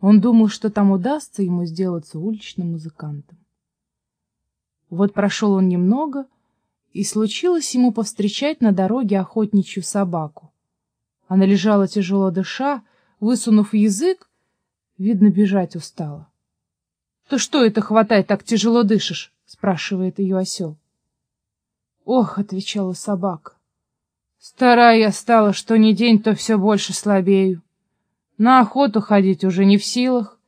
Он думал, что там удастся ему сделаться уличным музыкантом. Вот прошел он немного, и случилось ему повстречать на дороге охотничью собаку. Она лежала тяжело дыша, высунув язык, видно, бежать устала. — Ты что это, хватай, так тяжело дышишь? — спрашивает ее осел. — Ох, — отвечала собака, — старая я стала, что ни день, то все больше слабею. На охоту ходить уже не в силах.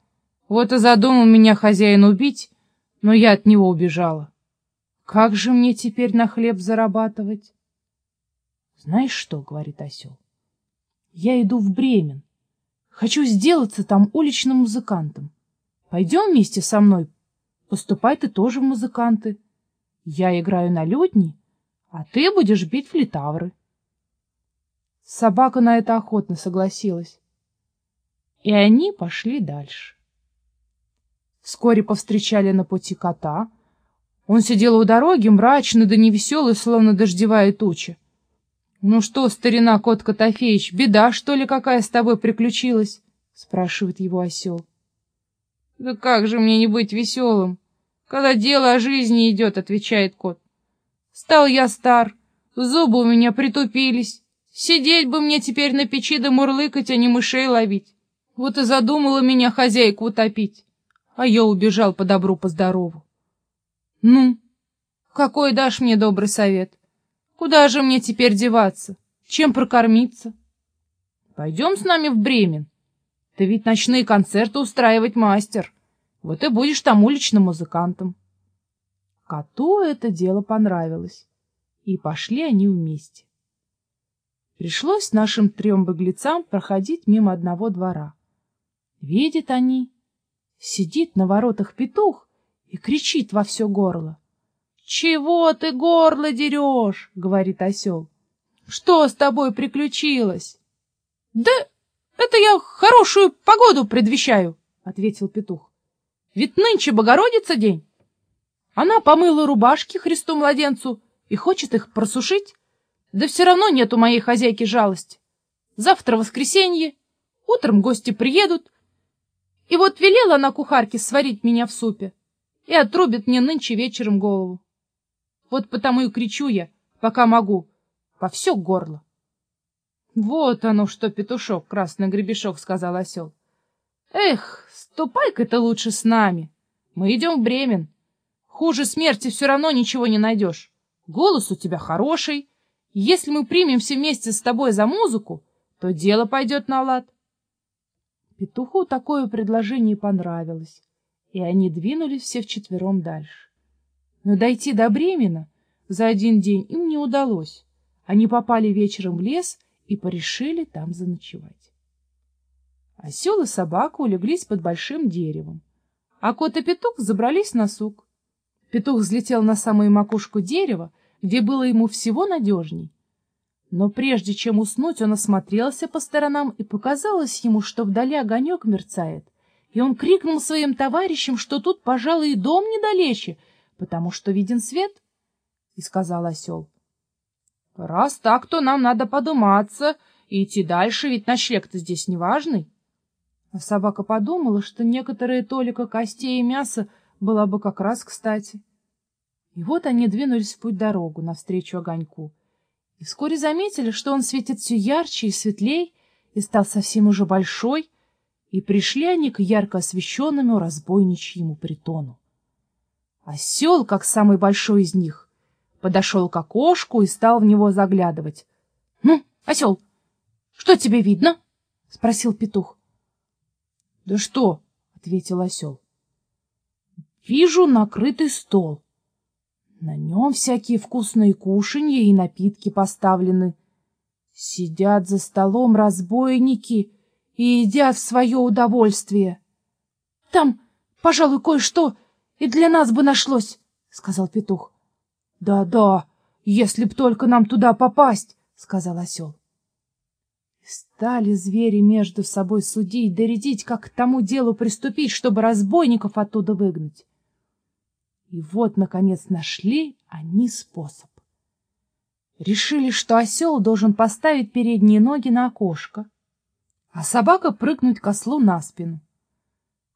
Вот и задумал меня хозяин убить, но я от него убежала. Как же мне теперь на хлеб зарабатывать? — Знаешь что, — говорит осел, — я иду в Бремен. Хочу сделаться там уличным музыкантом. Пойдем вместе со мной. Поступай ты тоже в музыканты. Я играю на лютни, а ты будешь бить флитавры. Собака на это охотно согласилась. И они пошли дальше. Вскоре повстречали на пути кота. Он сидел у дороги, мрачный да невеселый, словно дождевая туча. — Ну что, старина кот Котофеич, беда, что ли, какая с тобой приключилась? — спрашивает его осел. — Да как же мне не быть веселым, когда дело о жизни идет, — отвечает кот. — Стал я стар, зубы у меня притупились. Сидеть бы мне теперь на печи да мурлыкать, а не мышей ловить. Вот и задумала меня хозяйку утопить, а я убежал по добру, по здорову. Ну, какой дашь мне добрый совет? Куда же мне теперь деваться? Чем прокормиться? Пойдем с нами в Бремен. Ты ведь ночные концерты устраивать мастер. Вот и будешь там уличным музыкантом. Коту это дело понравилось, и пошли они вместе. Пришлось нашим трем беглецам проходить мимо одного двора. Видят они, сидит на воротах петух и кричит во все горло. — Чего ты горло дерешь? — говорит осел. — Что с тобой приключилось? — Да это я хорошую погоду предвещаю, — ответил петух. — Ведь нынче Богородица день. Она помыла рубашки Христу-младенцу и хочет их просушить. Да все равно нет у моей хозяйки жалости. Завтра воскресенье, утром гости приедут, и вот велела она кухарке сварить меня в супе и отрубит мне нынче вечером голову. Вот потому и кричу я, пока могу, по все горло. — Вот оно что, петушок, красный гребешок, — сказал осел. — Эх, ступай-ка ты лучше с нами. Мы идем в Бремен. Хуже смерти все равно ничего не найдешь. Голос у тебя хороший. Если мы примемся вместе с тобой за музыку, то дело пойдет на лад. Петуху такое предложение понравилось, и они двинулись все вчетвером дальше. Но дойти до Бремена за один день им не удалось. Они попали вечером в лес и порешили там заночевать. Осел и собака улеглись под большим деревом, а кот и петух забрались на сук. Петух взлетел на самую макушку дерева, где было ему всего надежней, но прежде чем уснуть, он осмотрелся по сторонам, и показалось ему, что вдали огонек мерцает. И он крикнул своим товарищам, что тут, пожалуй, и дом недалече, потому что виден свет. И сказал осел, — Раз так, то нам надо подуматься и идти дальше, ведь ночлег-то здесь не важный. А собака подумала, что некоторые толика костей и мяса была бы как раз кстати. И вот они двинулись в путь-дорогу навстречу огоньку и вскоре заметили, что он светит все ярче и светлей, и стал совсем уже большой, и пришли они к ярко освещенному разбойничьему притону. Осел, как самый большой из них, подошел к окошку и стал в него заглядывать. — Ну, осел, что тебе видно? — спросил петух. — Да что? — ответил осел. — Вижу накрытый стол. На нем всякие вкусные кушанья и напитки поставлены. Сидят за столом разбойники и едят в свое удовольствие. — Там, пожалуй, кое-что и для нас бы нашлось, — сказал петух. Да — Да-да, если б только нам туда попасть, — сказал осел. Стали звери между собой судить, доредить, как к тому делу приступить, чтобы разбойников оттуда выгнать. И вот, наконец, нашли они способ. Решили, что осел должен поставить передние ноги на окошко, а собака прыгнуть к ослу на спину.